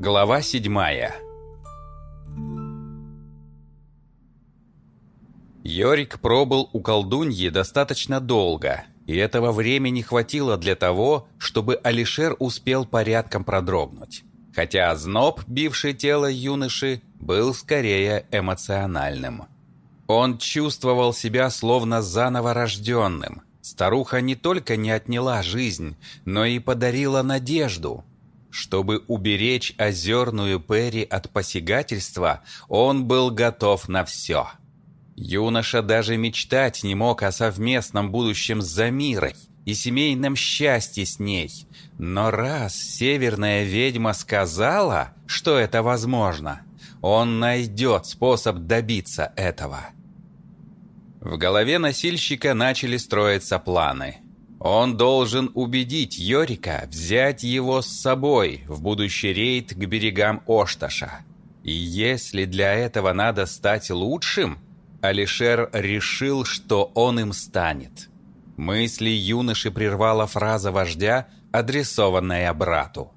Глава седьмая Йорик пробыл у колдуньи достаточно долго, и этого времени хватило для того, чтобы Алишер успел порядком продрогнуть. Хотя озноб, бивший тело юноши, был скорее эмоциональным. Он чувствовал себя словно заново рожденным. Старуха не только не отняла жизнь, но и подарила надежду. Чтобы уберечь озерную Перри от посягательства, он был готов на все. Юноша даже мечтать не мог о совместном будущем с Замирой и семейном счастье с ней. Но раз северная ведьма сказала, что это возможно, он найдет способ добиться этого. В голове носильщика начали строиться планы. Он должен убедить Йорика взять его с собой в будущий рейд к берегам Ошташа. И если для этого надо стать лучшим, Алишер решил, что он им станет. Мысли юноши прервала фраза вождя, адресованная брату.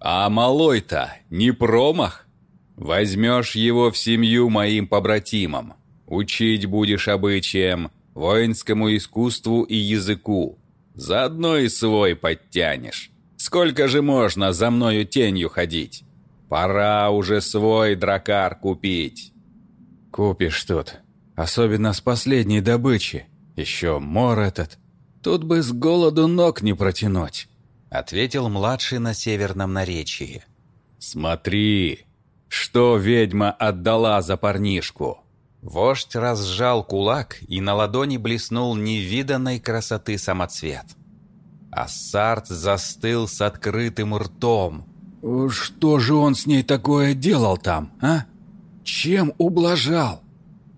«А малой-то не промах? Возьмешь его в семью моим побратимам. Учить будешь обычаям, воинскому искусству и языку. Заодно и свой подтянешь. Сколько же можно за мною тенью ходить? Пора уже свой дракар купить. Купишь тут. Особенно с последней добычи. Еще мор этот. Тут бы с голоду ног не протянуть. Ответил младший на северном наречии. Смотри, что ведьма отдала за парнишку. Вождь разжал кулак, и на ладони блеснул невиданной красоты самоцвет. Ассарт застыл с открытым ртом. «Что же он с ней такое делал там, а? Чем ублажал?»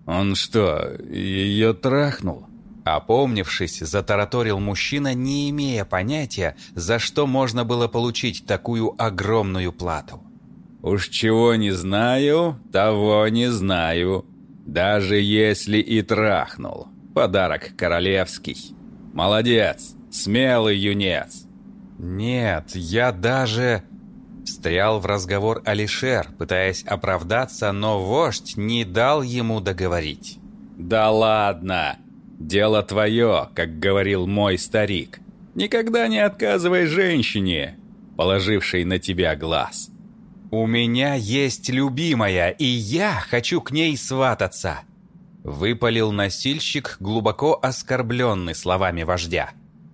«Он что, ее трахнул?» Опомнившись, затараторил мужчина, не имея понятия, за что можно было получить такую огромную плату. «Уж чего не знаю, того не знаю», даже если и трахнул. Подарок королевский. Молодец, смелый юнец. Нет, я даже... Встрял в разговор Алишер, пытаясь оправдаться, но вождь не дал ему договорить. «Да ладно! Дело твое, как говорил мой старик. Никогда не отказывай женщине, положившей на тебя глаз. «У меня есть любимая, и я хочу к ней свататься!» Выпалил носильщик, глубоко оскорбленный словами вождя.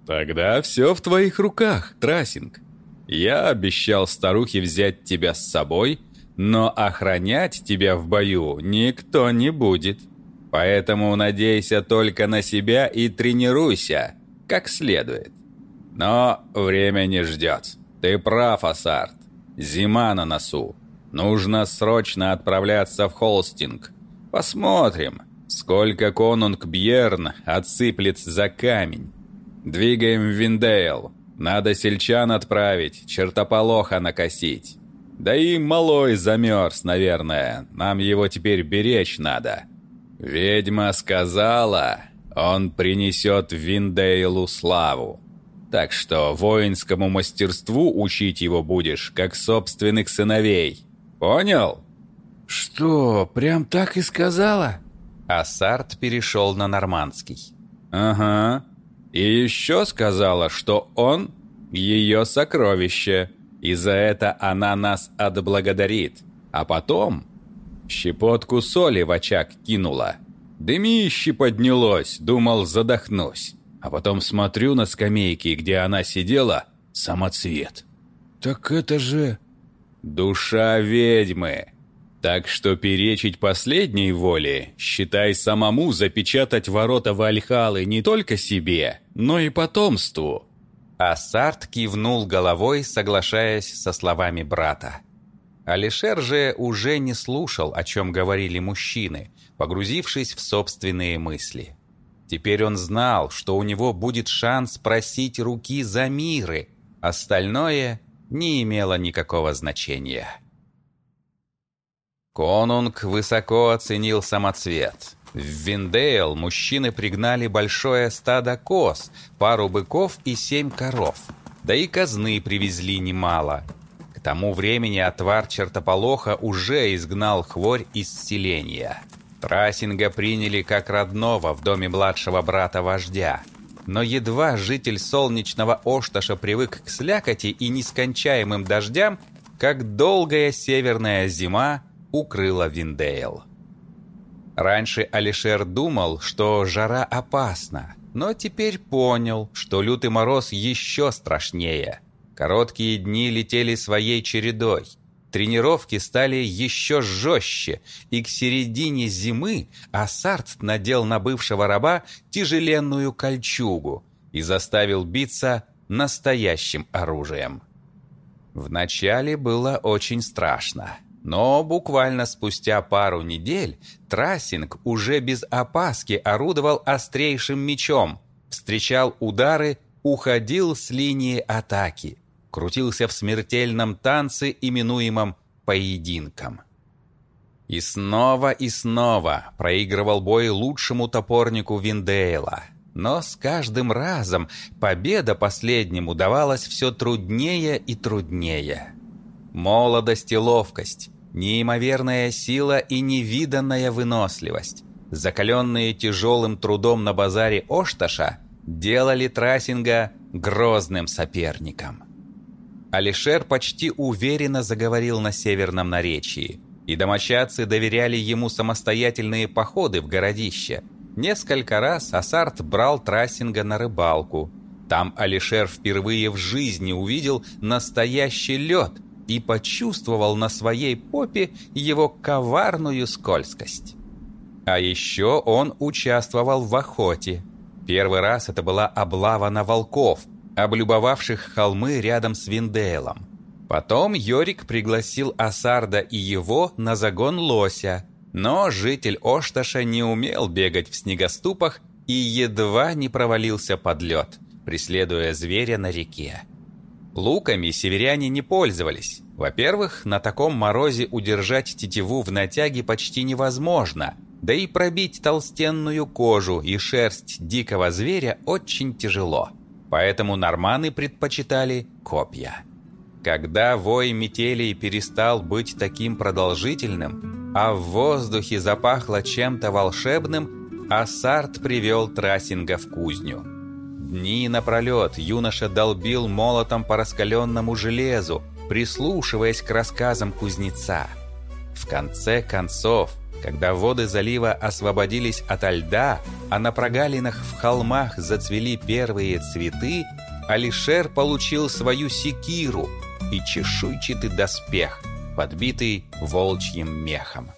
«Тогда все в твоих руках, Трассинг. Я обещал старухе взять тебя с собой, но охранять тебя в бою никто не будет. Поэтому надейся только на себя и тренируйся, как следует. Но время не ждет. Ты прав, Асарт. Зима на носу. Нужно срочно отправляться в Холстинг. Посмотрим, сколько конунг Бьерн отсыплет за камень. Двигаем в Виндейл. Надо сельчан отправить, чертополоха накосить. Да и малой замерз, наверное. Нам его теперь беречь надо. Ведьма сказала, он принесет Виндейлу славу. Так что воинскому мастерству учить его будешь, как собственных сыновей. Понял? Что, прям так и сказала? Ассарт перешел на нормандский. Ага. И еще сказала, что он ее сокровище, и за это она нас отблагодарит. А потом щепотку соли в очаг кинула. Дымище поднялось, думал, задохнусь. А потом смотрю на скамейке, где она сидела, самоцвет. «Так это же...» «Душа ведьмы!» Так что перечить последней воле, считай самому запечатать ворота Вальхалы не только себе, но и потомству. Ассарт кивнул головой, соглашаясь со словами брата. Алишер же уже не слушал, о чем говорили мужчины, погрузившись в собственные мысли. Теперь он знал, что у него будет шанс просить руки за миры. Остальное не имело никакого значения. Конунг высоко оценил самоцвет. В Виндейл мужчины пригнали большое стадо коз, пару быков и семь коров. Да и казны привезли немало. К тому времени отвар чертополоха уже изгнал хворь из селения. Трасинга приняли как родного в доме младшего брата вождя. Но едва житель солнечного Ошташа привык к слякоти и нескончаемым дождям, как долгая северная зима укрыла Виндейл. Раньше Алишер думал, что жара опасна, но теперь понял, что лютый мороз еще страшнее. Короткие дни летели своей чередой. Тренировки стали еще жестче, и к середине зимы Ассарт надел на бывшего раба тяжеленную кольчугу и заставил биться настоящим оружием. Вначале было очень страшно. Но буквально спустя пару недель Трассинг уже без опаски орудовал острейшим мечом, встречал удары, уходил с линии атаки, крутился в смертельном танце, именуемом поединком. И снова и снова проигрывал бой лучшему топорнику Виндейла. Но с каждым разом победа последнему давалась все труднее и труднее. Молодость и ловкость, неимоверная сила и невиданная выносливость, закаленные тяжелым трудом на базаре Ошташа, делали Трассинга грозным соперником. Алишер почти уверенно заговорил на северном наречии, и домочадцы доверяли ему самостоятельные походы в городище. Несколько раз Асарт брал Трассинга на рыбалку. Там Алишер впервые в жизни увидел настоящий лед – и почувствовал на своей попе его коварную скользкость. А еще он участвовал в охоте. Первый раз это была облава на волков, облюбовавших холмы рядом с Виндейлом. Потом Йорик пригласил Асарда и его на загон лося, но житель Ошташа не умел бегать в снегоступах и едва не провалился под лед, преследуя зверя на реке. Луками северяне не пользовались. Во-первых, на таком морозе удержать тетиву в натяге почти невозможно, да и пробить толстенную кожу и шерсть дикого зверя очень тяжело. Поэтому норманы предпочитали копья. Когда вой метелей перестал быть таким продолжительным, а в воздухе запахло чем-то волшебным, Ассарт привел Трассинга в кузню. Дни напролет юноша долбил молотом по раскаленному железу, прислушиваясь к рассказам кузнеца. В конце концов, когда воды залива освободились ото льда, а на прогалинах в холмах зацвели первые цветы, Алишер получил свою секиру и чешуйчатый доспех, подбитый волчьим мехом.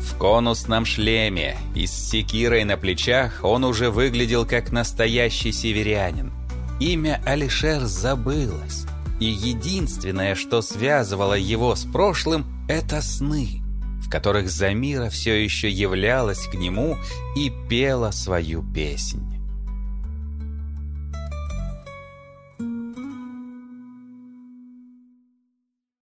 В конусном шлеме и с секирой на плечах он уже выглядел как настоящий северянин. Имя Алишер забылось, и единственное, что связывало его с прошлым, это сны, в которых Замира все еще являлась к нему и пела свою песнь.